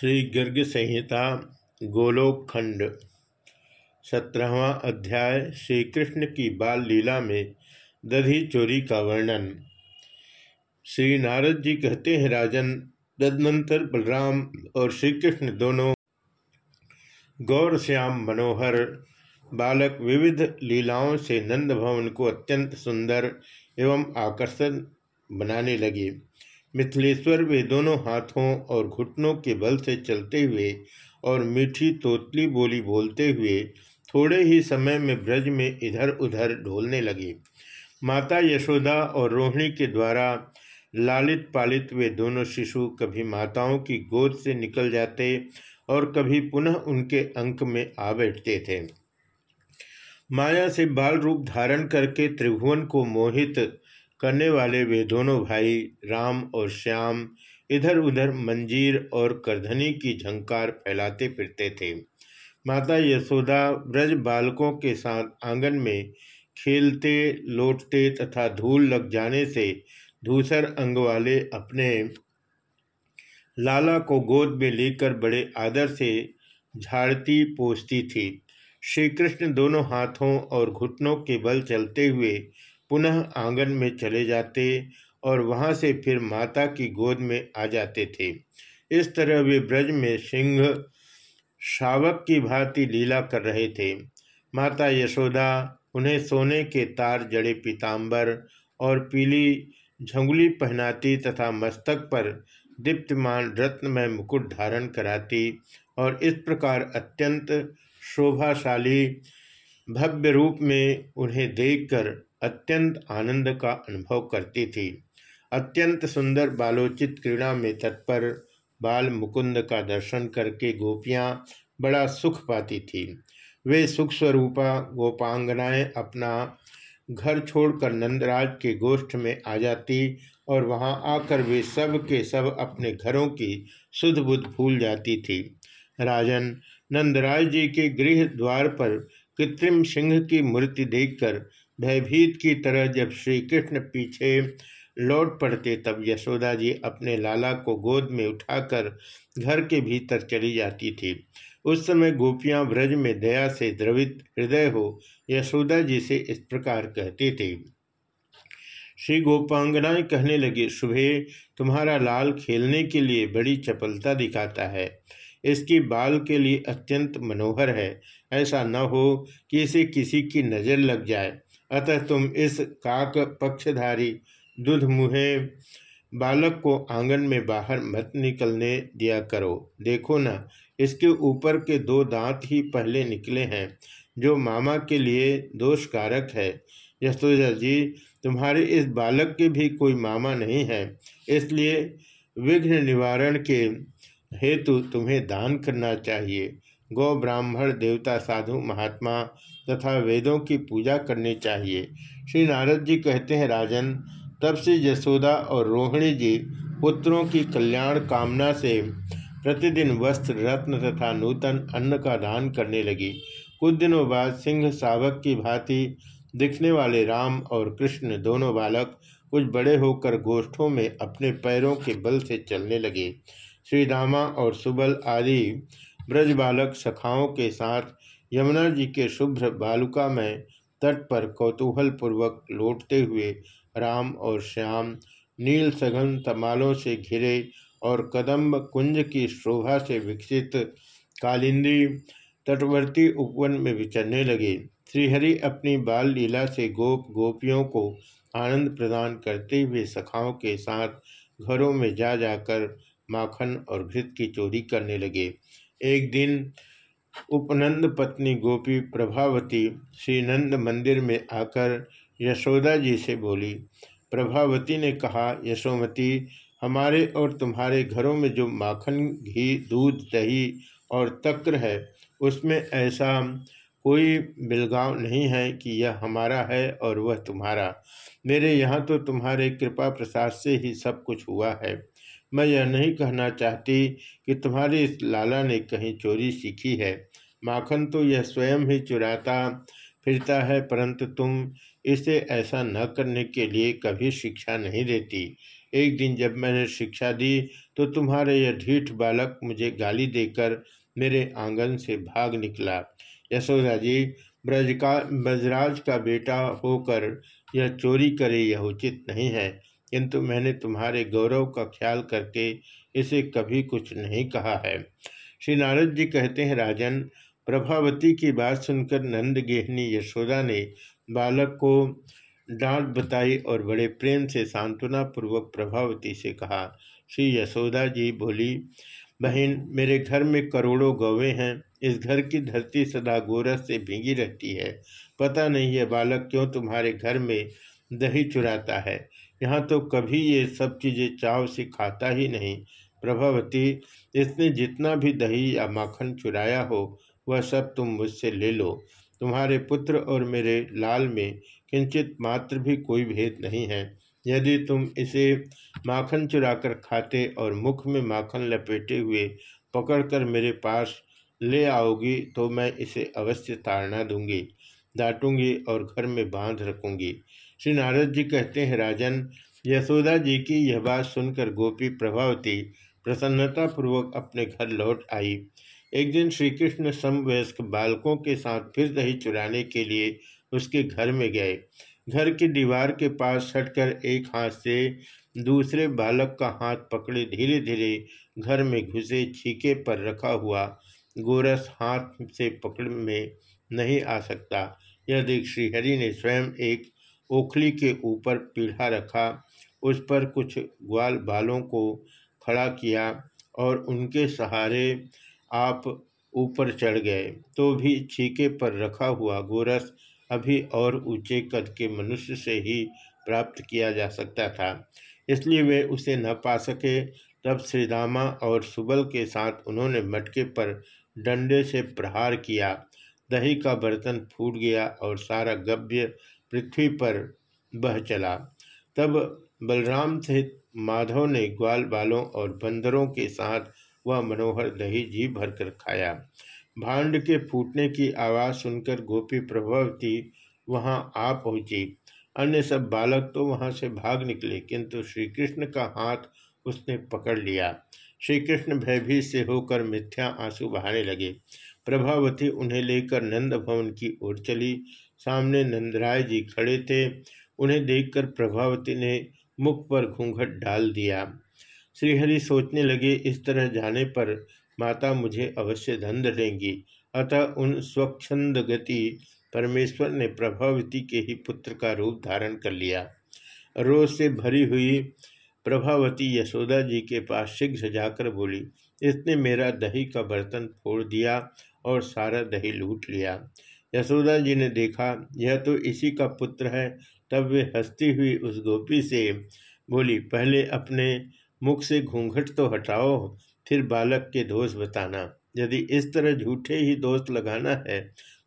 श्री गर्ग संहिता गोलोक खंड सत्रहवा अध्याय श्री कृष्ण की बाल लीला में दधी चोरी का वर्णन। श्री नारद जी कहते हैं, राजन, तदनंतर बलराम और श्री कृष्ण दोनों गौर श्याम मनोहर बालक विविध लीलाओं से नंद भवन को अत्यंत सुंदर एवं आकर्षण बनाने लगे। मिथिलेश्वर वे दोनों हाथों और घुटनों के बल से चलते हुए और मीठी तोतली बोली बोलते हुए थोड़े ही समय में ब्रज में इधर उधर ढोलने लगे। माता यशोदा और रोहिणी के द्वारा लालित पालित वे दोनों शिशु कभी माताओं की गोद से निकल जाते और कभी पुनः उनके अंक में आ बैठते थे। माया से बाल रूप धारण करके त्रिभुवन को मोहित करने वाले वे दोनों भाई राम और श्याम इधर उधर मंजीर और करधनी की झंकार फैलाते फिरते थे। माता यशोदा ब्रज बालकों के साथ आँगन में खेलते, लौटते तथा धूल लग जाने से धूसर अंग वाले अपने लाला को गोद में लेकर बड़े आदर से झाड़ती पोसती थी। श्री कृष्ण दोनों हाथों और घुटनों के बल चलते हुए पुनः आँगन में चले जाते और वहाँ से फिर माता की गोद में आ जाते थे। इस तरह वे ब्रज में सिंह, शावक की भांति लीला कर रहे थे। माता यशोदा, उन्हें सोने के तार जड़े पीताम्बर और पीली झंगुली पहनाती तथा मस्तक पर दीप्तमान रत्नमय मुकुट धारण कराती और इस प्रकार अत्यंत शोभाशाली भव्य रूप में उन्हें देखकर अत्यंत आनंद का अनुभव करती थी। अत्यंत सुंदर बालोचित क्रीड़ा में तत्पर बाल मुकुंद का दर्शन करके गोपियाँ बड़ा सुख पाती थी। वे सुख स्वरूपा गोपांगनाएँ अपना घर छोड़कर नंदराज के गोष्ठ में आ जाती और वहाँ आकर वे सब के सब अपने घरों की सुध बुद्ध भूल जाती थी। राजन, नंदराज जी के गृह द्वार पर कृत्रिम सिंह की मूर्ति देखकर भयभीत की तरह जब श्री कृष्ण पीछे लौट पड़ते तब यशोदा जी अपने लाला को गोद में उठाकर घर के भीतर चली जाती थी। उस समय गोपियाँ ब्रज में दया से द्रवित हृदय हो यशोदा जी से इस प्रकार कहती थी। श्री गोपांगनाएँ कहने लगी सुबह तुम्हारा लाल खेलने के लिए बड़ी चपलता दिखाता है। इसकी बाल के लिए अत्यंत मनोहर है। ऐसा न हो कि इसे किसी की नज़र लग जाए। अतः तुम इस काक पक्षधारी दुध मुहे बालक को आँगन में बाहर मत निकलने दिया करो। देखो ना, इसके ऊपर के दो दांत ही पहले निकले हैं, जो मामा के लिए दोषकारक है। यशोजा जी, तुम्हारे इस बालक के भी कोई मामा नहीं है, इसलिए विघ्न निवारण के हेतु तुम्हें दान करना चाहिए। गौ ब्राह्मण, देवता, साधु, महात्मा तथा वेदों की पूजा करनी चाहिए। श्री नारद जी कहते हैं, राजन, तब से यशोदा और रोहिणी जी पुत्रों की कल्याण कामना से प्रतिदिन वस्त्र, रत्न तथा नूतन अन्न का दान करने लगी। कुछ दिनों बाद सिंह सावक की भांति दिखने वाले राम और कृष्ण दोनों बालक कुछ बड़े होकर गोष्ठों में अपने पैरों के बल से चलने लगे। श्री रामा और सुबल आदि ब्रज बालक सखाओं के साथ यमुना जी के शुभ्र बालुका में तट पर कौतूहल पूर्वक लौटते हुए राम और श्याम नील सघन तमालों से घिरे और कदम्ब कुंज की शोभा से विकसित कालिंदी तटवर्ती उपवन में विचरने लगे। श्रीहरि अपनी बाल लीला से गोप गोपियों को आनंद प्रदान करते हुए सखाओं के साथ घरों में जा जाकर माखन और घृत की चोरी करने लगे। एक दिन उपनंद पत्नी गोपी प्रभावती श्रीनंद मंदिर में आकर यशोदा जी से बोली, प्रभावती ने कहा, यशोमती, हमारे और तुम्हारे घरों में जो माखन, घी, दूध, दही और तक्र है, उसमें ऐसा कोई बिलगाव नहीं है कि यह हमारा है और वह तुम्हारा। मेरे यहाँ तो तुम्हारे कृपा प्रसाद से ही सब कुछ हुआ है। मैं यह नहीं कहना चाहती कि तुम्हारी इस लाला ने कहीं चोरी सीखी है। माखन तो यह स्वयं ही चुराता फिरता है, परंतु तुम इसे ऐसा न करने के लिए कभी शिक्षा नहीं देती। एक दिन जब मैंने शिक्षा दी तो तुम्हारे यह ढीठ बालक मुझे गाली देकर मेरे आँगन से भाग निकला। यशोदा जी ब्रज का ब्रजराज का बेटा होकर यह चोरी करे यह उचित नहीं है। किंतु मैंने तुम्हारे गौरव का ख्याल करके इसे कभी कुछ नहीं कहा है। श्री नारद जी कहते हैं, राजन, प्रभावती की बात सुनकर नंद गेहनी यशोदा ने बालक को डांट बताई और बड़े प्रेम से सांत्वना पूर्वक प्रभावती से कहा, श्री यशोदा जी, बोली, बहन, मेरे घर में करोड़ों गौवें हैं। इस घर की धरती सदा गोरस से भीगी रहती है। पता नहीं है बालक क्यों तुम्हारे घर में दही चुराता है। यहाँ तो कभी ये सब चीज़ें चाव से खाता ही नहीं। प्रभावती, इसने जितना भी दही या माखन चुराया हो, वह सब तुम मुझसे ले लो। तुम्हारे पुत्र और मेरे लाल में किंचित मात्र भी कोई भेद नहीं है। यदि तुम इसे माखन चुराकर खाते और मुख में माखन लपेटे हुए पकड़कर मेरे पास ले आओगी तो मैं इसे अवश्य ताड़ना दूँगी, डांटूँगी और घर में बाँध रखूँगी। श्री नारद जी कहते हैं, राजन, यशोदा जी की यह बात सुनकर गोपी प्रभावती प्रसन्नतापूर्वक अपने घर लौट आई। एक दिन श्री कृष्ण समवयस्क बालकों के साथ फिर दही चुराने के लिए उसके घर में गए। घर की दीवार के पास सटकर एक हाथ से दूसरे बालक का हाथ पकड़े धीरे धीरे घर में घुसे छीके पर रखा हुआ गोरस हाथ से पकड़ में नहीं आ सकता। यह देख श्रीहरि ने स्वयं एक ओखली के ऊपर पीढ़ा रखा, उस पर कुछ ग्वाल बालों को खड़ा किया और उनके सहारे आप ऊपर चढ़ गए। तो भी छीके पर रखा हुआ गोरस अभी और ऊँचे कद के मनुष्य से ही प्राप्त किया जा सकता था। इसलिए वे उसे न पा सके। तब श्रीदामा और सुबल के साथ उन्होंने मटके पर डंडे से प्रहार किया। दही का बर्तन फूट गया और सारा गव्य पृथ्वी पर बह चला। तब बलराम सहित माधव ने ग्वाल बालों और बंदरों के साथ वह मनोहर दही जी भरकर खाया। भांड के फूटने की आवाज़ सुनकर गोपी प्रभावती वहाँ आ पहुँची। अन्य सब बालक तो वहाँ से भाग निकले, किंतु श्री कृष्ण का हाथ उसने पकड़ लिया। श्री कृष्ण भयभीत से होकर मिथ्या आँसू बहाने लगे। प्रभावती उन्हें लेकर नंद भवन की ओर चली। सामने नंदराय जी खड़े थे। उन्हें देखकर प्रभावती ने मुख पर घूंघट डाल दिया। श्रीहरि सोचने लगे, इस तरह जाने पर माता मुझे अवश्य दंड देंगी। अतः उन स्वच्छंद गति परमेश्वर ने प्रभावती के ही पुत्र का रूप धारण कर लिया। रोज से भरी हुई प्रभावती यशोदा जी के पास शीघ्र जाकर बोली, इसने मेरा दही का बर्तन फोड़ दिया और सारा दही लूट लिया। यशोदा जी ने देखा, यह तो इसी का पुत्र है। तब वे हंसती हुई उस गोपी से बोली, पहले अपने मुख से घूंघट तो हटाओ, फिर बालक के दोष बताना। यदि इस तरह झूठे ही दोस्त लगाना है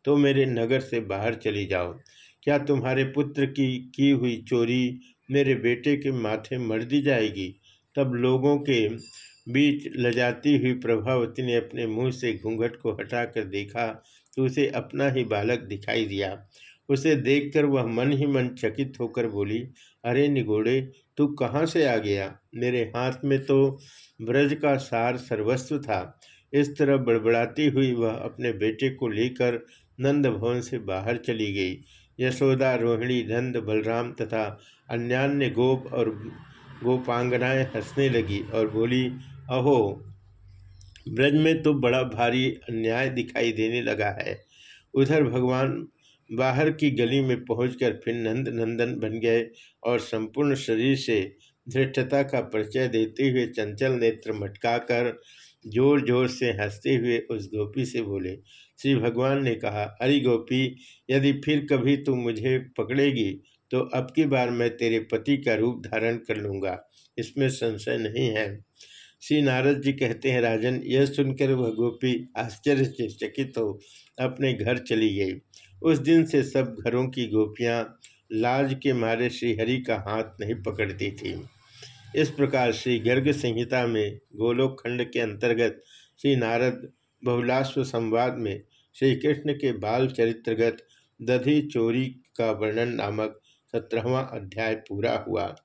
तो मेरे नगर से बाहर चली जाओ। क्या तुम्हारे पुत्र की की हुई चोरी मेरे बेटे के माथे मर दी जाएगी? तब लोगों के बीच लजाती हुई प्रभावती ने अपने मुँह से घूंघट को हटाकर देखा तो उसे अपना ही बालक दिखाई दिया। उसे देखकर वह मन ही मन चकित होकर बोली, अरे निगोड़े, तू कहाँ से आ गया? मेरे हाथ में तो ब्रज का सार सर्वस्व था। इस तरह बड़बड़ाती हुई वह अपने बेटे को लेकर नंद भवन से बाहर चली गई। यशोदा, रोहिणी, नंद, बलराम तथा अन्यान्य गोप और गोपांगनाएँ हंसने लगी और बोली, अहो ब्रज में तो बड़ा भारी अन्याय दिखाई देने लगा है। उधर भगवान बाहर की गली में पहुंचकर फिर नंद नंदन बन गए और संपूर्ण शरीर से धृष्टता का परिचय देते हुए चंचल नेत्र मटकाकर ज़ोर ज़ोर से हँसते हुए उस गोपी से बोले, श्री भगवान ने कहा, अरे गोपी, यदि फिर कभी तुम मुझे पकड़ेगी तो अब की बार मैं तेरे पति का रूप धारण कर लूँगा। इसमें संशय नहीं है। श्री नारद जी कहते हैं, राजन, यह सुनकर वह गोपी आश्चर्य से चकित हो, अपने घर चली गई। उस दिन से सब घरों की गोपियाँ लाज के मारे श्रीहरि का हाथ नहीं पकड़ती थी। इस प्रकार श्री गर्ग संहिता में गोलोक खंड के अंतर्गत श्री नारद बहुलाश्व संवाद में श्री कृष्ण के बाल चरित्रगत दधि चोरी का वर्णन नामक सत्रहवा अध्याय पूरा हुआ।